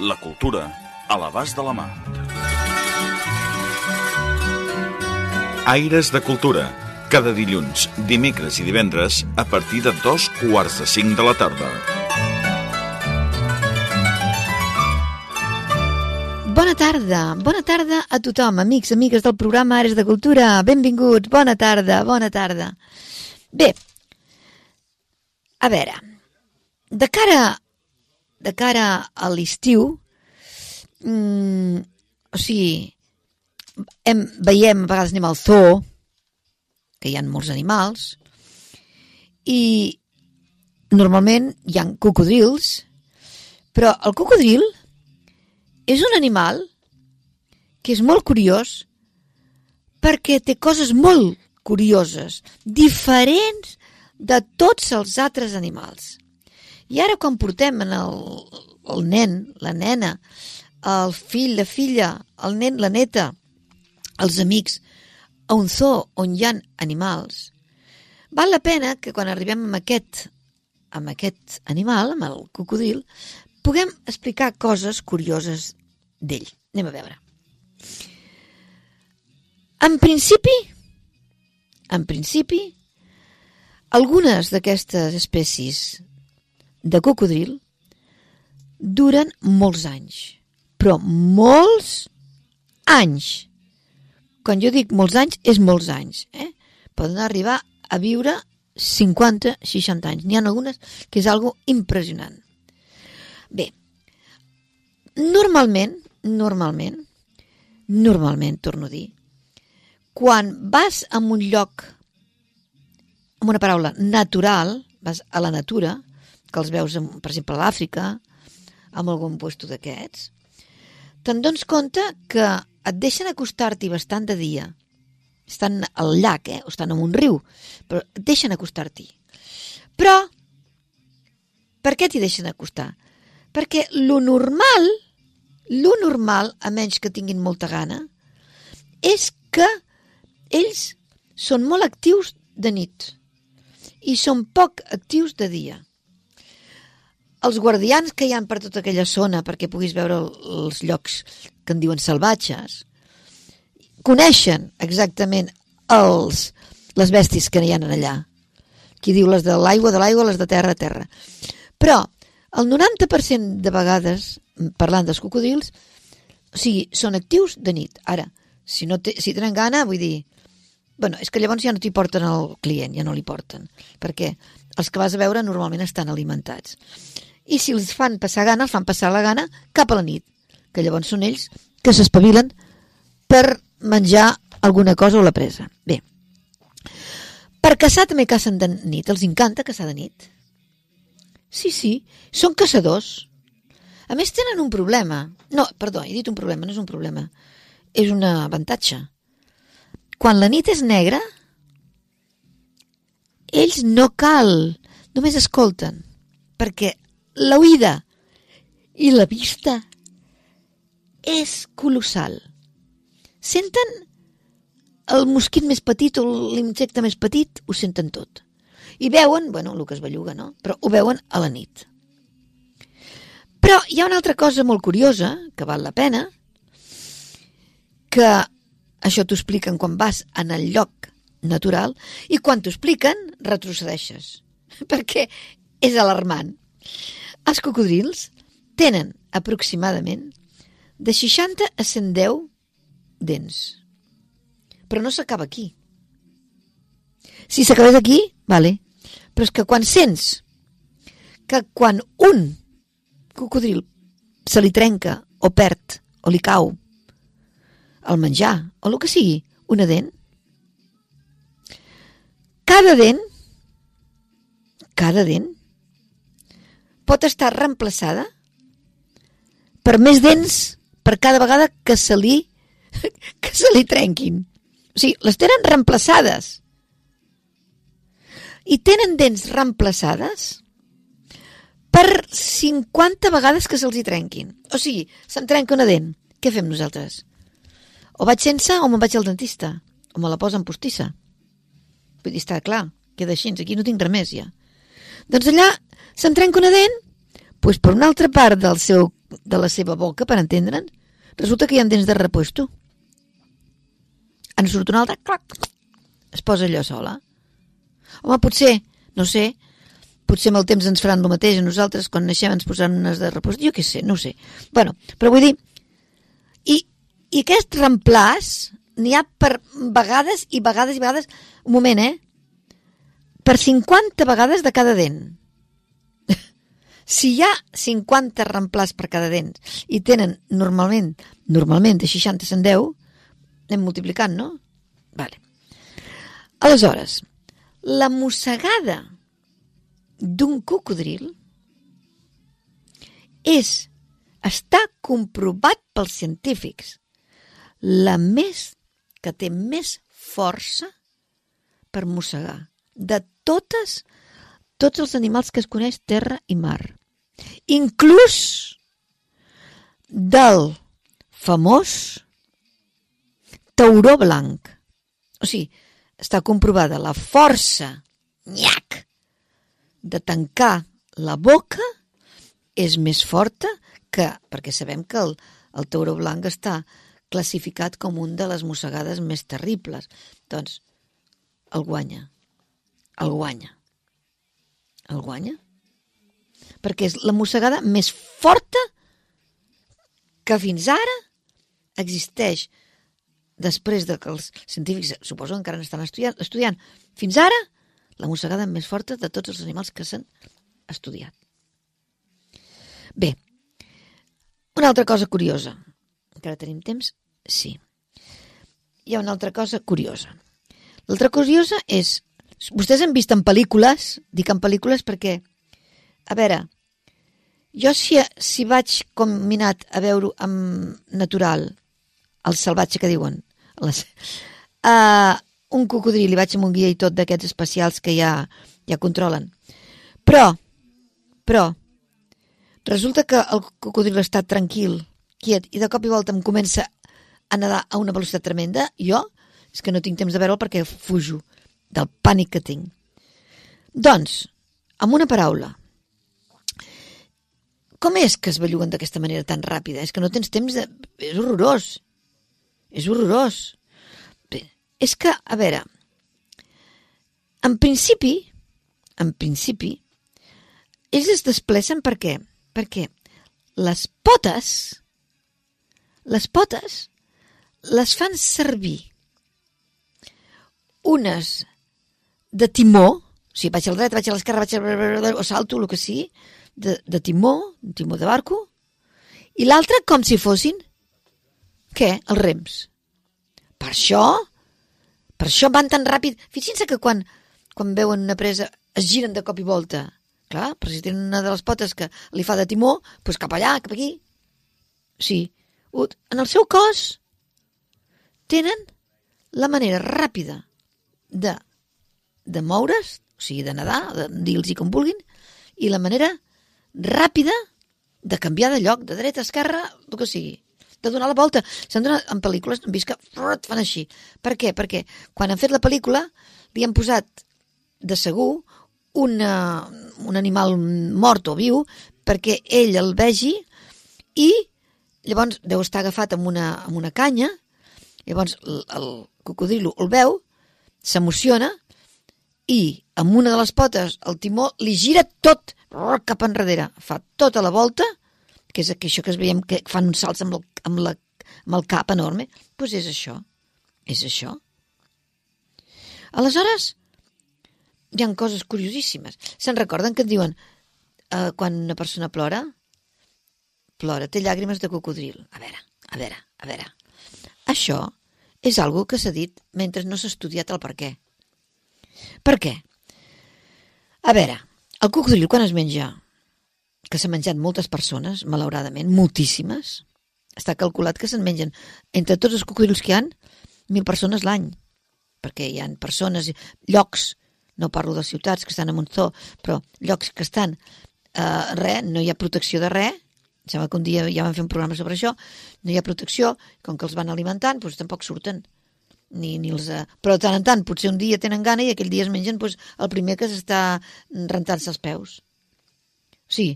La cultura a l'abast de la mà. Aires de Cultura. Cada dilluns, dimecres i divendres a partir de dos quarts de cinc de la tarda. Bona tarda, bona tarda a tothom, amics, amigues del programa Ares de Cultura. Benvinguts, bona tarda, bona tarda. Bé, a veure, de cara, de cara a l'estiu, mm, o sigui, hem, veiem, a vegades anem al zoo, que hi ha molts animals, i normalment hi han cocodrils, però el cocodril és un animal que és molt curiós perquè té coses molt curioses, diferents de tots els altres animals. I ara quan portem en el, el nen, la nena, el fill, la filla, el nen, la neta, els amics, a un zoo on hi ha animals, val la pena que quan arribem amb aquest, amb aquest animal, amb el cocodril, puguem explicar coses curioses d'ell. Anem a veure. En principi, en principi, algunes d'aquestes espècies de cocodril duren molts anys, però molts anys. Quan jo dic molts anys, és molts anys. Eh? Poden arribar a viure 50, 60 anys. N'hi ha algunes que és algo impressionant. Bé, normalment, normalment, normalment, torno a dir, quan vas a un lloc, amb una paraula, natural, vas a la natura, que els veus, per exemple, a l'Àfrica, amb algun puesto d'aquests, te'n dones compte que et deixen acostar-t'hi bastant de dia. Estan al llac, eh? o estan en un riu, però et deixen acostar-t'hi. Però, per què t'hi deixen acostar? Perquè lo normal, lo normal, a menys que tinguin molta gana, és que ells són molt actius de nit i són poc actius de dia. Els guardians que hi han per tota aquella zona perquè puguis veure els llocs que en diuen salvatges coneixen exactament els, les bèsties que hi ha allà. Qui diu les de l'aigua, de l'aigua, les de terra, a terra. Però el 90% de vegades, parlant dels cocodrils, o sigui, són actius de nit. Ara, si, no te, si tenen gana, vull dir... bueno, és que llavors ja no t'hi porten el client, ja no li porten, perquè els que vas a veure normalment estan alimentats. I si els fan passar gana, els fan passar la gana cap a la nit, que llavors són ells que s'espavilen per menjar alguna cosa o la presa. Bé, per caçar també cacen de nit, els encanta caçar de nit. Sí, sí, són caçadors. A més, tenen un problema. No, perdó, he dit un problema, no és un problema. És un avantatge. Quan la nit és negra, ells no cal, només escolten, perquè l'oïda i la vista és colossal. Senten el mosquit més petit o l'insecte més petit, ho senten tot. I veuen, bueno, el que es belluga, no? Però ho veuen a la nit. Però hi ha una altra cosa molt curiosa, que val la pena, que això t'ho expliquen quan vas en el lloc natural i quan t'ho expliquen retrocedeixes, perquè és alarmant. Els cocodrils tenen aproximadament de 60 a 110 dents. Però no s'acaba aquí. Si s'acabés aquí, vale. Però és que quan sents que quan un cocodril se li trenca o perd o li cau el menjar o el que sigui, una dent, cada dent, cada dent, pot estar reemplaçada per més dents per cada vegada que se li, que se li trenquin. O sigui, les tenen reemplaçades. I tenen dents reemplaçades per 50 vegades que se'ls hi trenquin. O sigui, se'm trenca una dent. Què fem nosaltres? O vaig sense o me'n vaig al dentista. O me la posen postissa. Vull dir, està clar, queda així, aquí no tinc res més ja. Doncs allà se'n trenca una dent, doncs per una altra part del seu, de la seva boca, per entendre'n, resulta que hi ha dents de repuesto. En surt una altra, clac, es posa allò sola. Home, potser, no sé, potser amb el temps ens faran el mateix a nosaltres, quan naixem ens posaran unes de repuesto, jo què sé, no sé. bueno, però vull dir, i, i aquest reemplaç n'hi ha per vegades i vegades i vegades, un moment, eh? Per 50 vegades de cada dent. si hi ha 50 reemplaç per cada dent i tenen normalment, normalment de 60 a 110, anem multiplicant, no? Vale. Aleshores, la mossegada d'un cocodril és, està comprovat pels científics, la més que té més força per mossegar de totes tots els animals que es coneix terra i mar. Inclús del famós tauró blanc. O sigui, està comprovada la força nyac de tancar la boca és més forta que, perquè sabem que el, el tauró blanc està classificat com un de les mossegades més terribles. Doncs el guanya. El guanya. El guanya? Perquè és la mossegada més forta que fins ara existeix després de que els científics, suposo encara n'estan estudiant, estudiant, fins ara, la mossegada més forta de tots els animals que s'han estudiat. Bé, una altra cosa curiosa, encara tenim temps, Sí. Hi ha una altra cosa curiosa. L'altra curiosa és... Vostès han vist en pel·lícules, dic en pel·lícules perquè, a veure, jo si, si vaig combinat a veure amb natural, el salvatge que diuen, les, uh, un cocodril i vaig amb un guia i tot d'aquests especials que ja, ja controlen. Però, però, resulta que el cocodril està tranquil, quiet, i de cop i volta em comença a nedar a una velocitat tremenda, jo és que no tinc temps de veure'l perquè fujo del pànic que tinc. Doncs, amb una paraula, com és que es belluguen d'aquesta manera tan ràpida? És que no tens temps de... És horrorós. És horrorós. Bé, és que, a veure, en principi, en principi, ells es desplacen per què? Perquè les potes, les potes les fan servir unes de timó, o sigui, vaig al dret, vaig a l'esquerra, vaig a... o salto, el que sigui, de, de timó, un timó de barco, i l'altre com si fossin, què? Els rems. Per això, per això van tan ràpid. Fixin-se que quan, quan veuen una presa es giren de cop i volta. Clar, però si tenen una de les potes que li fa de timó, doncs cap allà, cap aquí. Sí, en el seu cos tenen la manera ràpida de, de moure's, o sigui, de nedar, de dir-los com vulguin, i la manera ràpida de canviar de lloc, de dreta a esquerra, el que sigui, de donar la volta. S'han donat en pel·lícules, han vist que fan així. Per què? Perquè quan han fet la pel·lícula li han posat de segur una, un animal mort o viu perquè ell el vegi i llavors deu estar agafat amb una, amb una canya Llavors el, el cocodrilo el veu, s'emociona i amb una de les potes el timó li gira tot cap enrere. Fa tota la volta, que és això que es veiem que fan uns salts amb el, amb la, amb el cap enorme. Doncs és això. És això. Aleshores, hi han coses curiosíssimes. Se'n recorden que et diuen eh, quan una persona plora? Plora, té llàgrimes de cocodril. A veure, a veure, a veure. Això és algo que s'ha dit mentre no s'ha estudiat el per què. Per què? A veure, el cocodril quan es menja que s'han menjat moltes persones, malauradament, moltíssimes. Està calculat que se'n mengen, entre tots els cocodrils que hi han, mil persones l'any. Perquè hi han persones, llocs, no parlo de ciutats que estan a Montzó, però llocs que estan eh, res, no hi ha protecció de res, sembla que un dia ja van fer un programa sobre això, no hi ha protecció, com que els van alimentant, doncs tampoc surten. Ni, ni els, eh, però tant en tant, potser un dia tenen gana i aquell dia es mengen doncs, el primer que s'està rentant-se els peus. Sí,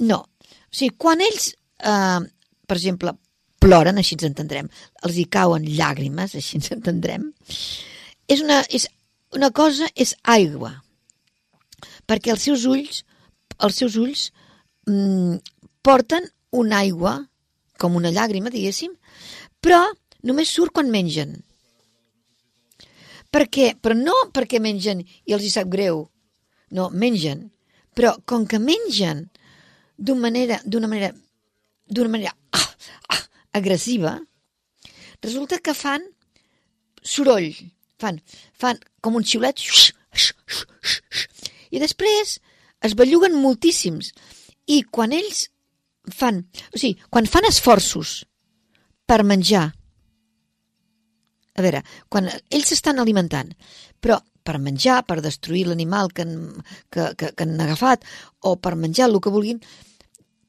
no. O sigui, quan ells, eh, per exemple, ploren, així ens entendrem, els hi cauen llàgrimes, així ens entendrem, és una, és una cosa és aigua, perquè els seus ulls, els seus ulls mm, porten una aigua, com una llàgrima, diguéssim, però només surt quan mengen. Per què? Però no perquè mengen i els hi sap greu. No, mengen. Però com que mengen d'una manera, d'una manera, d'una manera ah, ah, agressiva, resulta que fan soroll, fan, fan com un xiulet, i després es belluguen moltíssims. I quan ells fan, o sigui, quan fan esforços per menjar, a veure, quan ells s'estan alimentant, però per menjar, per destruir l'animal que, que, que, que han agafat, o per menjar el que vulguin,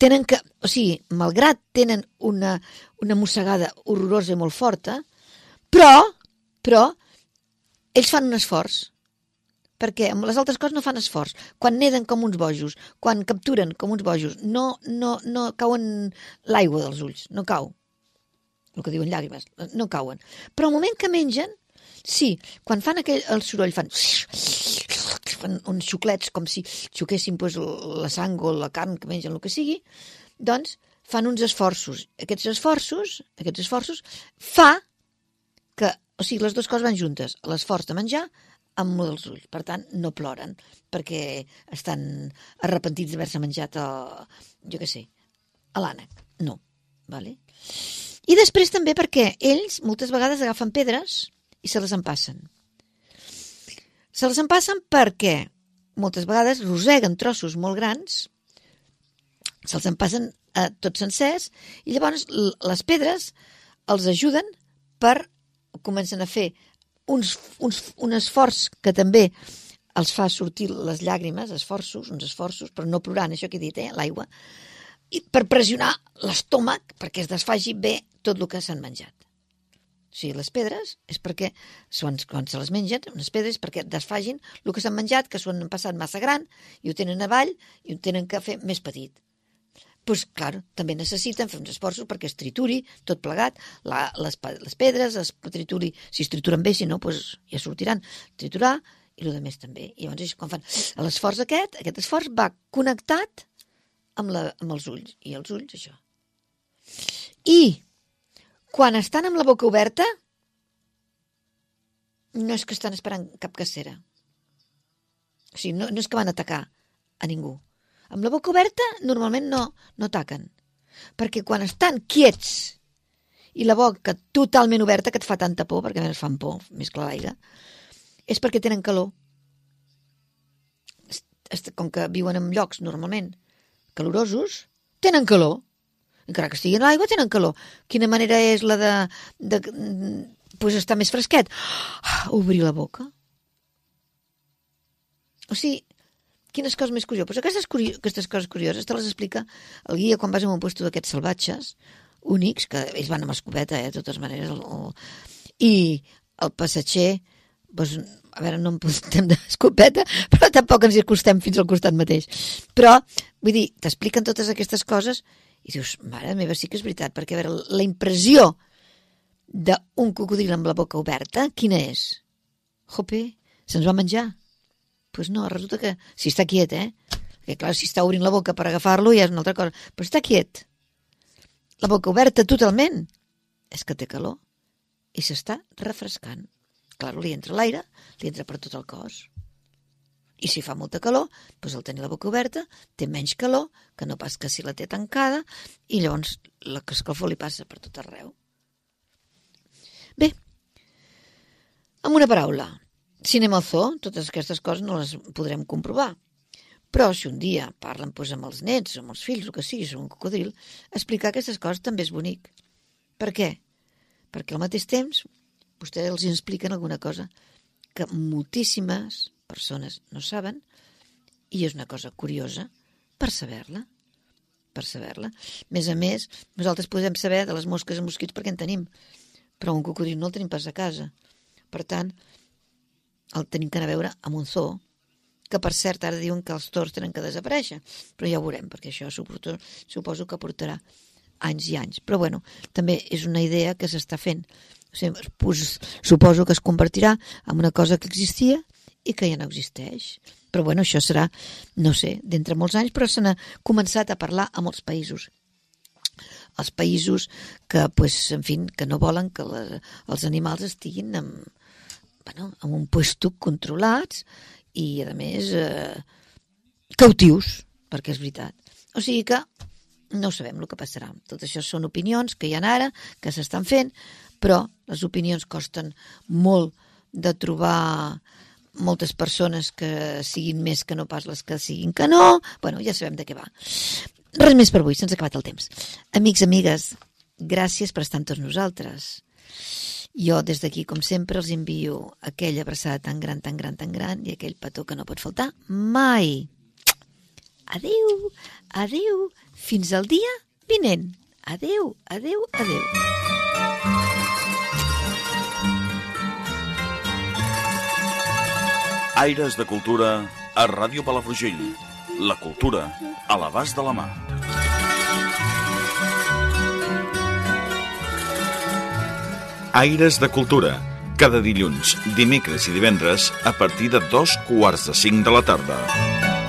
tenen que, o sigui, malgrat tenen una, una mossegada horrorosa i molt forta, però, però, ells fan un esforç perquè amb les altres coses no fan esforç. Quan neden com uns bojos, quan capturen com uns bojos, no, no, no cauen l'aigua dels ulls, no cau. El que diuen llàgrimes, no cauen. Però al moment que mengen, sí, quan fan aquell, el soroll fan fan uns xuclets com si xuquessin pues, la sang o la carn que mengen, el que sigui, doncs fan uns esforços. Aquests esforços, aquests esforços fa que, o sigui, les dues coses van juntes, l'esforç de menjar amb els ulls. Per tant, no ploren perquè estan arrepentits d'haver-se menjat a, jo què sé, l'ànec. No. Vale? I després també perquè ells moltes vegades agafen pedres i se les empassen. Se les empassen perquè moltes vegades roseguen trossos molt grans, se'ls empassen eh, tots sencers i llavors les pedres els ajuden per comencen a fer uns, uns, un esforç que també els fa sortir les llàgrimes, esforços, uns esforços, però no plorant, això que he dit, eh, l'aigua, i per pressionar l'estómac perquè es desfagi bé tot el que s'han menjat. O sigui, les pedres és perquè, quan, quan se les mengen, unes pedres perquè desfagin el que s'han menjat, que s'ho han passat massa gran, i ho tenen avall, i ho tenen que fer més petit pues, clar, també necessiten fer uns esforços perquè es trituri tot plegat, la, les, les pedres es trituri, si es trituren bé, si no, pues, ja sortiran, triturar, i el més també. I llavors, quan fan l'esforç aquest, aquest esforç va connectat amb, la, amb els ulls, i els ulls, això. I quan estan amb la boca oberta, no és que estan esperant cap cacera. O sigui, no, no és que van atacar a ningú amb la boca oberta normalment no, no taquen. Perquè quan estan quiets i la boca totalment oberta, que et fa tanta por, perquè a més fan por, més que l'aire, és perquè tenen calor. Com que viuen en llocs normalment calorosos, tenen calor. Encara que estiguin a l'aigua, tenen calor. Quina manera és la de, de, de pues estar més fresquet? Obrir la boca. O sigui, quines coses més curioses? Pues aquestes, curi aquestes coses curioses te les explica el guia quan vas a un puesto d'aquests salvatges únics, que ells van amb escopeta, eh, de totes maneres, el, el, i el passatger, doncs, a veure, no em portem d'escopeta, però tampoc ens hi acostem fins al costat mateix. Però, vull dir, t'expliquen totes aquestes coses i dius, mare meva, sí que és veritat, perquè, a veure, la impressió d'un cocodril amb la boca oberta, quina és? Jope, se'ns va menjar pues no, resulta que si està quiet, eh? Que clar, si està obrint la boca per agafar-lo ja és una altra cosa. Però està quiet. La boca oberta totalment. És que té calor i s'està refrescant. Clar, li entra l'aire, li entra per tot el cos. I si fa molta calor, doncs el tenir la boca oberta té menys calor que no pas que si la té tancada i llavors la escalfor li passa per tot arreu. Bé, amb una paraula, si anem al zoo, totes aquestes coses no les podrem comprovar. Però si un dia parlen doncs, amb els nets, amb els fills, el que sigui, un cocodril, explicar aquestes coses també és bonic. Per què? Perquè al mateix temps vostès els expliquen alguna cosa que moltíssimes persones no saben i és una cosa curiosa per saber-la per saber-la. Més a més, nosaltres podem saber de les mosques i mosquits perquè en tenim, però un cocodril no el tenim pas a casa. Per tant, el tenim que anar a veure amb un zoo, que per cert ara diuen que els tors tenen que desaparèixer, però ja ho veurem, perquè això suposo, suposo que portarà anys i anys. Però bueno, també és una idea que s'està fent. O sigui, suposo que es convertirà en una cosa que existia i que ja no existeix. Però bueno, això serà, no sé, d'entre molts anys, però se n'ha començat a parlar a molts països els països que, pues, en fi, que no volen que les, els animals estiguin en, bueno, en un puesto controlats i, a més, eh, cautius, perquè és veritat. O sigui que no sabem el que passarà. Tot això són opinions que hi ha ara, que s'estan fent, però les opinions costen molt de trobar moltes persones que siguin més que no pas les que siguin que no. Bueno, ja sabem de què va. Res més per avui, se'ns ha acabat el temps. Amics, amigues, gràcies per estar amb tots nosaltres. Jo, des d'aquí, com sempre, els envio aquella abraçada tan gran, tan gran, tan gran i aquell petó que no pot faltar mai. Adeu, adeu, fins al dia vinent. Adeu, adeu, adeu. Aires de Cultura a Ràdio Palafrugell. La cultura a l'abast de la mà. Aires de Cultura. Cada dilluns, dimecres i divendres a partir de dos quarts de cinc de la tarda.